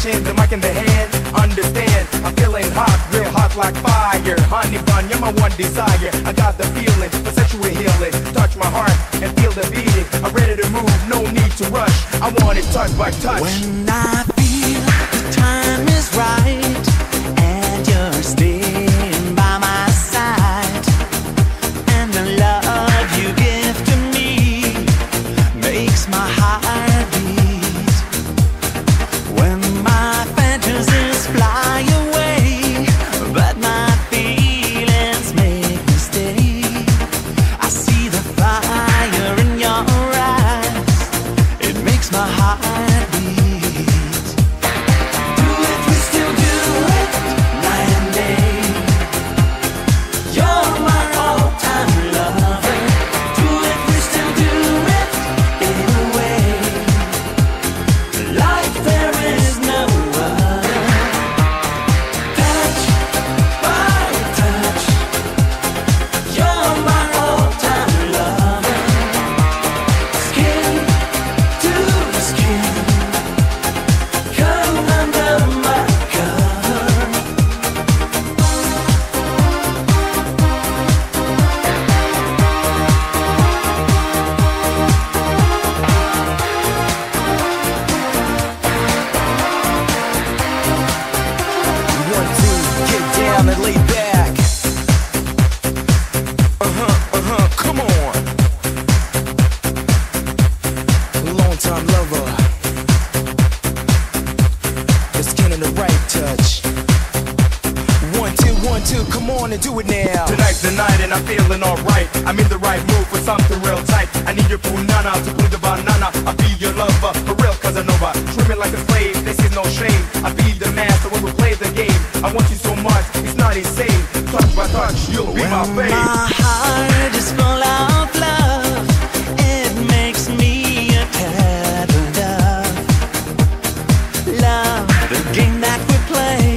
touching the mic in the hand. Understand, I'm feeling hot, real hot like fire. Honey bun, you're my one desire. I got the feeling for sexual healing. Touch my heart and feel the beating. I'm ready to move, no need to rush. I want it touch by touch. When I feel the time is right and you're staying by my side, and the love you give to me makes my heart beat. Two, one, two, come on and do it now. Tonight's the night and I'm feeling alright. I'm in the right mood for something real tight. I need your punana to pull the banana. I'll be your lover, for real Casanova. Treat me like a slave, this is no shame. I'll be the master when we play the game. I want you so much, it's not insane. Touch by touch, you'll be my babe. my heart is full of love, it makes me a tethered dove. Love, the game that we play,